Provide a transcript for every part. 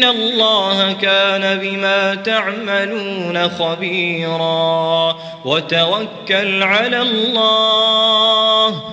ان الله كان بما تعملون خبيرا وتوكل على الله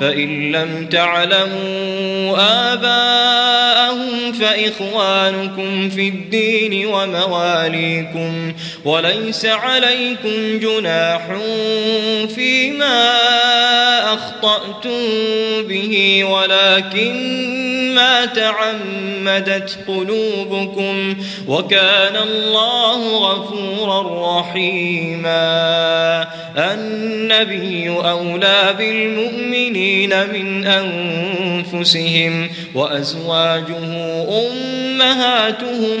فإن لم تعلموا آباءهم فإخوانكم في الدين ومواليكم وليس عليكم جناح فيما أخطأتم به ولكن ما تعمدت قلوبكم وكان الله غفورا رحيما. النبي أولى بالمؤمنين من أنفسهم وأزواجه أمهاتهم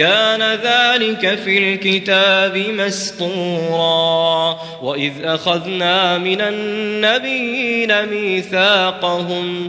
كان ذلك في الكتاب مسطورا. وإذ أخذنا من النبيين ميثاقهم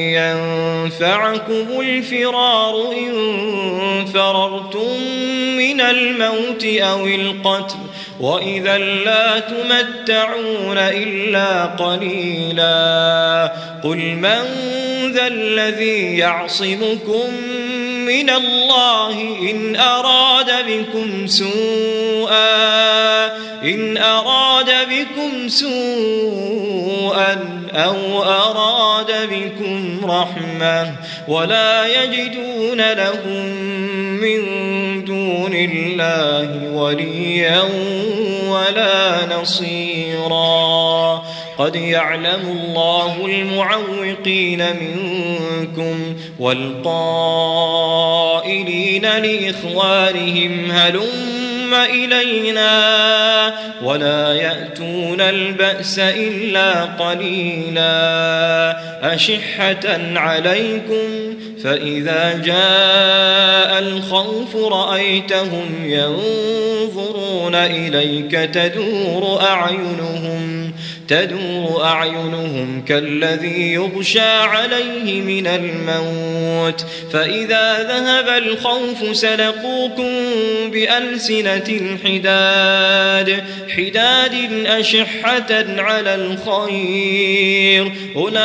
ينفعكم الفرار إن فررتم من الموت أو القتل وإذا لا تمتعون إلا قليلا قل من ذا الذي يعصمكم من الله إن أراد بكم سوءا إن أراد بكم سوءا أو أراد بكم رحمة ولا يجدون لهم من دون الله وليا ولا نصيرا. قد يعلم الله المعوقين منكم والقائلين لإخوانهم هلم إلينا ولا يأتون البأس إلا قليلا أشحة عليكم فإذا جاء الخوف رأيتهم ينظرون إليك تدور أعينهم تدور أعينهم كالذي يغشى عليه من الموت فإذا ذهب الخوف سلقوكم بألسنة حداد حداد أشحة على الخير أولئك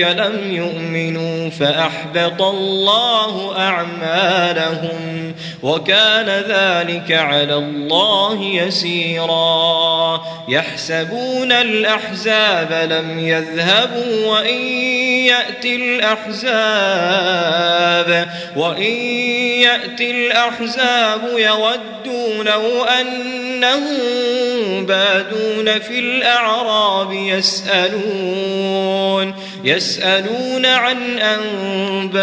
لم يؤمنوا فأحبط الله أعمالهم وكان ذلك على الله يسيرا. يحسبون الأحزاب لم يذهبوا وإن يأتي الأحزاب وإن يأتي الأحزاب يودوا لو أنهم بادون في الأعراب يسألون يسألون عن أنبائكم.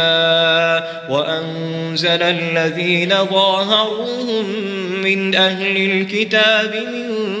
وأنزل الذين ظاهروهم من أهل الكتاب من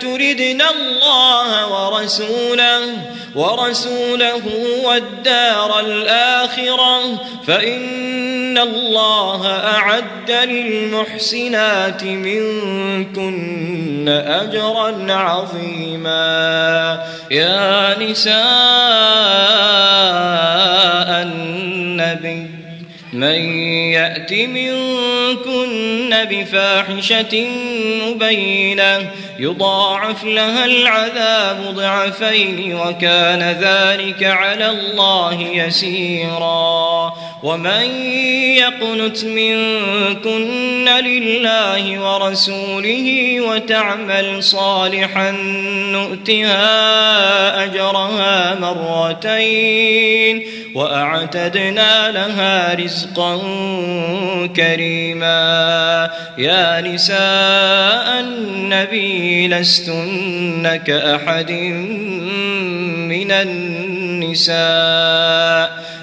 تردن الله ورسوله ورسوله والدار الآخرة فإن الله أعد للمحسنات منكن أجرا عظيما. يا نساء النبي من يأت منكن بفاحشة مبينة يضاعف لها العذاب ضعفين وكان ذلك على الله يسيرا ومن يقنت منكن لله ورسوله وتعمل صالحا نؤتها أجرها مرتين وأعتدنا لها رزقا كريما. يا نساء النبي لستن كأحد من النساء.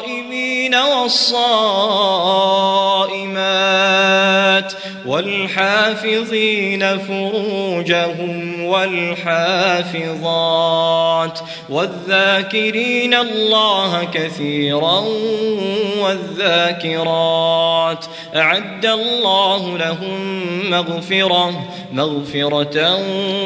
والصائمين والصائمات والحافظين فروجهم والحافظات والذاكرين الله كثيرا والذاكرات أعد الله لهم مغفرة مغفرة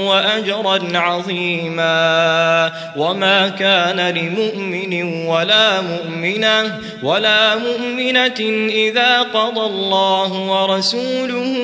وأجرا عظيما وما كان لمؤمن ولا مؤمنة ولا مؤمنة إذا قضى الله ورسوله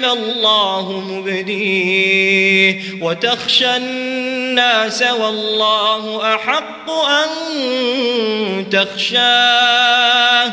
ما الله مبديه. وتخشى الناس والله أحق أن تخشاه.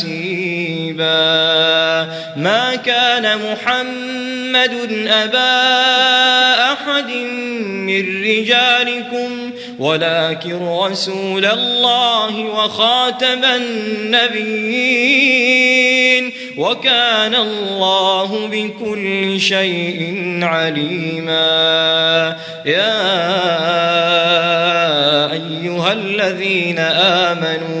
حسيبا ما كان محمد أبا أحد من رجالكم ولكن رسول الله وخاتم النبيين. وكان الله بكل شيء عليما. يا أيها الذين آمنوا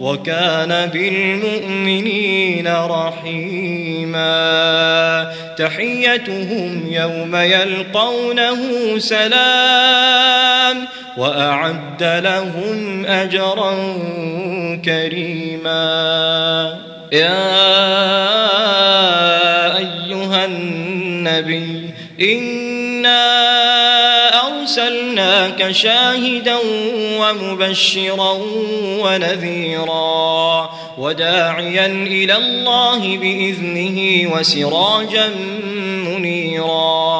وكان بالمؤمنين رحيما. تحيتهم يوم يلقونه سلام وأعد لهم أجرا كريما. يا أيها النبي إنا أرسلناك شاهدا ومبشرا ونذيرا وداعيا إلى الله بإذنه وسراجا منيرا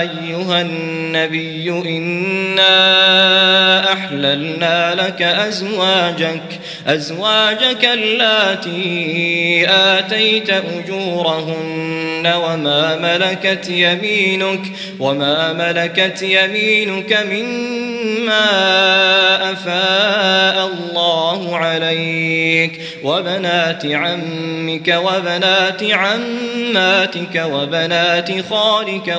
أيها النبي إنا أحللنا لك أزواجك أزواجك اللاتي آتيت أجورهن وما ملكت يمينك وما ملكت يمينك مما أفاء الله عليك وبنات عمك وبنات عماتك وبنات خالك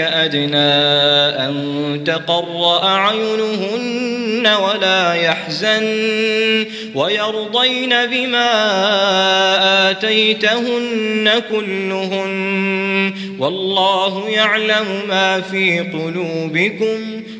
أدنى أن تقر أعينهن ولا يحزن ويرضين بما آتيتهن كلهن والله يعلم ما في قلوبكم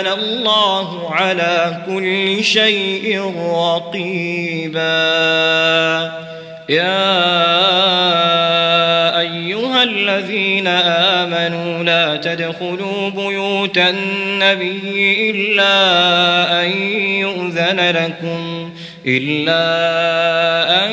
الله على كل شيء رقيبا. يا أيها الذين آمنوا لا تدخلوا بيوت النبي إلا أن يؤذن لكم إلا أن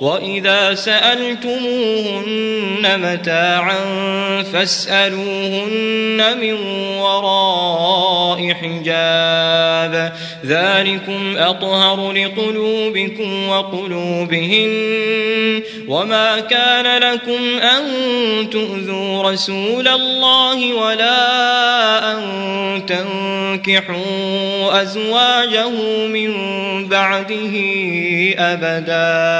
وإذا سألتموهن متاعا فاسألوهن من وراء حجاب ذلكم أطهر لقلوبكم وقلوبهن وما كان لكم أن تؤذوا رسول الله ولا أن تنكحوا أزواجه من بعده أبدا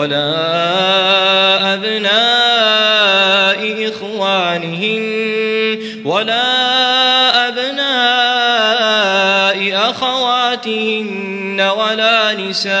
ولا أبناء إخوانهن ولا أبناء أخواتهن ولا نسائهن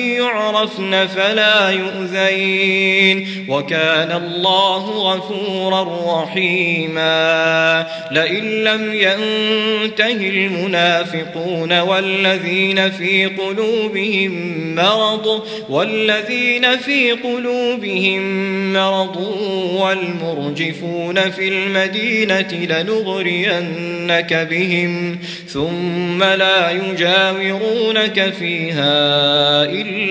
يعرفن فلا يؤذين. وكان الله غفورا رحيما. لئن لم ينته المنافقون والذين في قلوبهم مرض والذين في قلوبهم مرض والمرجفون في المدينة لنغرينك بهم ثم لا يجاورونك فيها إلا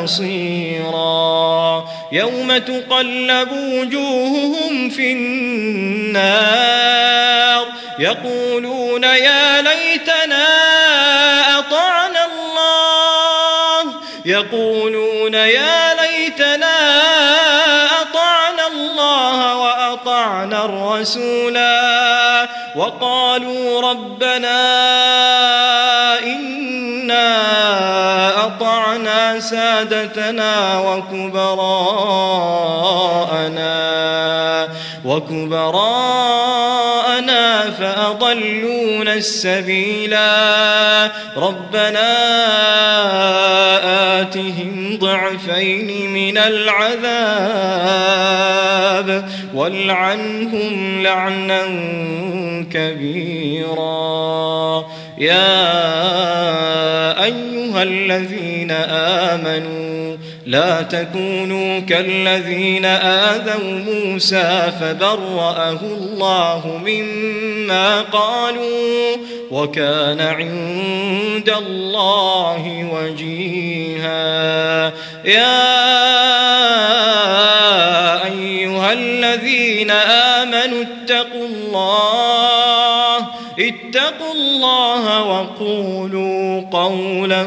ولا نصيرا. يوم تقلب وجوههم في النار يقولون يا ليتنا أطعنا الله. يقولون يا ليتنا أطعنا الله وأطعنا الرسولا. وقالوا ربنا سادتنا وكبراءنا وكبراءنا فأضلونا السبيلا. ربنا آتهم ضعفين من العذاب والعنهم لعنا كبيرا. يا أيها الذين آمنوا. لا تكونوا كالذين آذوا موسى فبرأه الله مما قالوا وكان عند الله وجيها. يا أيها الذين آمنوا اتقوا الله اتقوا الله وقولوا قولا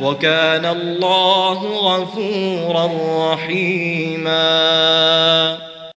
وكان الله غفورا رحيما.